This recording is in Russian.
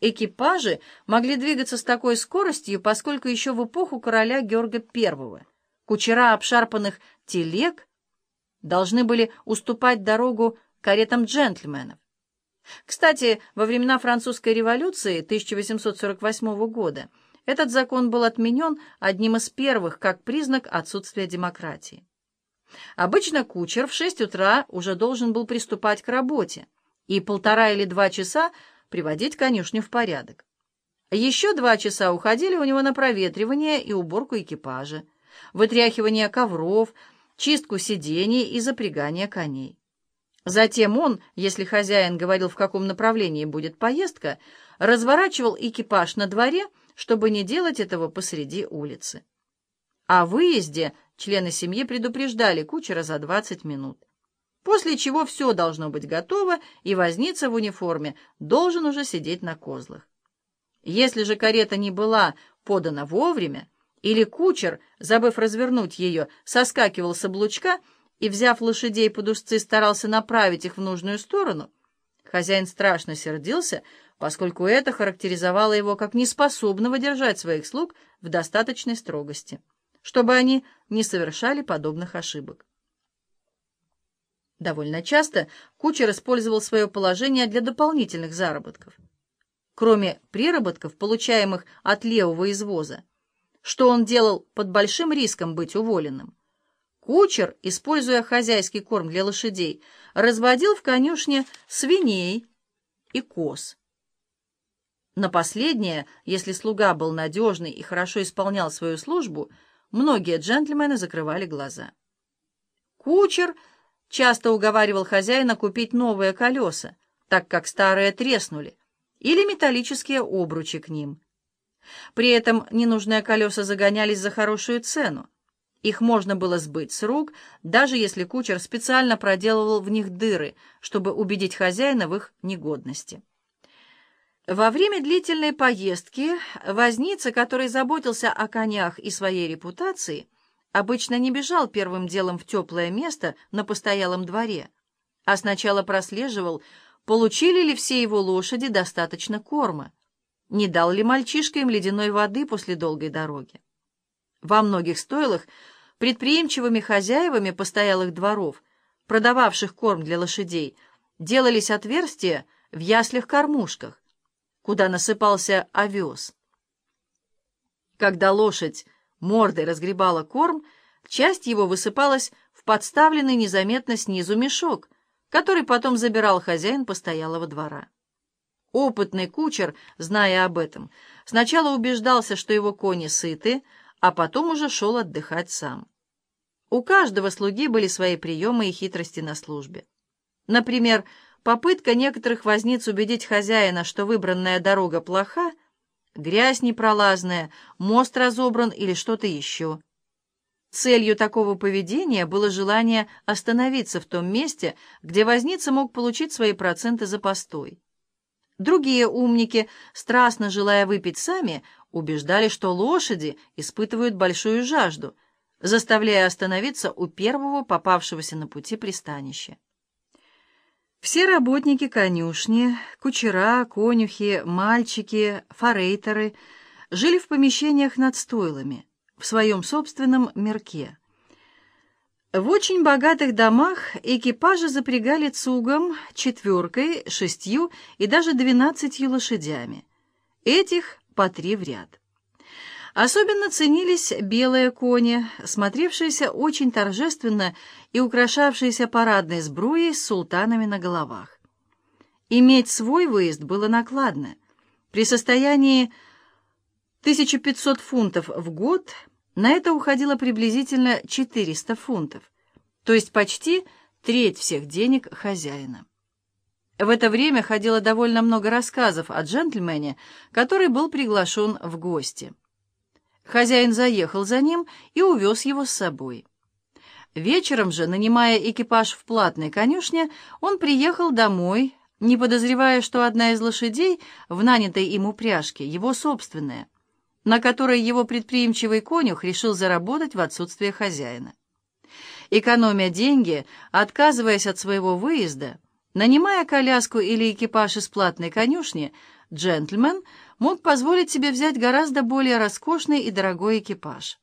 Экипажи могли двигаться с такой скоростью, поскольку еще в эпоху короля Георга I кучера обшарпанных телег должны были уступать дорогу каретам джентльменов. Кстати, во времена французской революции 1848 года этот закон был отменен одним из первых как признак отсутствия демократии. Обычно кучер в 6 утра уже должен был приступать к работе и полтора или два часа приводить конюшню в порядок. Еще два часа уходили у него на проветривание и уборку экипажа, вытряхивание ковров, чистку сидений и запрягание коней. Затем он, если хозяин говорил, в каком направлении будет поездка, разворачивал экипаж на дворе, чтобы не делать этого посреди улицы. О выезде члены семьи предупреждали кучера за 20 минут после чего все должно быть готово, и возница в униформе должен уже сидеть на козлах. Если же карета не была подана вовремя, или кучер, забыв развернуть ее, соскакивал с облучка и, взяв лошадей под узцы, старался направить их в нужную сторону, хозяин страшно сердился, поскольку это характеризовало его как неспособного держать своих слуг в достаточной строгости, чтобы они не совершали подобных ошибок. Довольно часто кучер использовал свое положение для дополнительных заработков. Кроме приработков, получаемых от левого извоза, что он делал под большим риском быть уволенным, кучер, используя хозяйский корм для лошадей, разводил в конюшне свиней и коз. На последнее, если слуга был надежный и хорошо исполнял свою службу, многие джентльмены закрывали глаза. Кучер — часто уговаривал хозяина купить новые колеса, так как старые треснули, или металлические обручи к ним. При этом ненужные колеса загонялись за хорошую цену. Их можно было сбыть с рук, даже если кучер специально проделывал в них дыры, чтобы убедить хозяина в их негодности. Во время длительной поездки возница, который заботился о конях и своей репутации, обычно не бежал первым делом в теплое место на постоялом дворе, а сначала прослеживал, получили ли все его лошади достаточно корма, не дал ли мальчишка им ледяной воды после долгой дороги. Во многих стойлах предприимчивыми хозяевами постоялых дворов, продававших корм для лошадей, делались отверстия в яслях-кормушках, куда насыпался овес. Когда лошадь мордой разгребала корм, часть его высыпалась в подставленный незаметно снизу мешок, который потом забирал хозяин постоялого двора. Опытный кучер, зная об этом, сначала убеждался, что его кони сыты, а потом уже шел отдыхать сам. У каждого слуги были свои приемы и хитрости на службе. Например, попытка некоторых возниц убедить хозяина, что выбранная дорога плоха — грязь непролазная, мост разобран или что-то еще. Целью такого поведения было желание остановиться в том месте, где возница мог получить свои проценты за постой. Другие умники, страстно желая выпить сами, убеждали, что лошади испытывают большую жажду, заставляя остановиться у первого попавшегося на пути пристанища. Все работники конюшни, кучера, конюхи, мальчики, форейтеры жили в помещениях над стойлами, в своем собственном мерке. В очень богатых домах экипажи запрягали цугом, четверкой, шестью и даже двенадцатью лошадями. Этих по три в ряд. Особенно ценились белые кони, смотревшиеся очень торжественно и украшавшиеся парадной сбруей с султанами на головах. Иметь свой выезд было накладно. При состоянии 1500 фунтов в год на это уходило приблизительно 400 фунтов, то есть почти треть всех денег хозяина. В это время ходило довольно много рассказов о джентльмене, который был приглашен в гости. Хозяин заехал за ним и увез его с собой. Вечером же, нанимая экипаж в платной конюшне, он приехал домой, не подозревая, что одна из лошадей в нанятой им упряжке его собственная, на которой его предприимчивый конюх решил заработать в отсутствие хозяина. Экономя деньги, отказываясь от своего выезда, нанимая коляску или экипаж из платной конюшни, джентльмен мог позволить себе взять гораздо более роскошный и дорогой экипаж.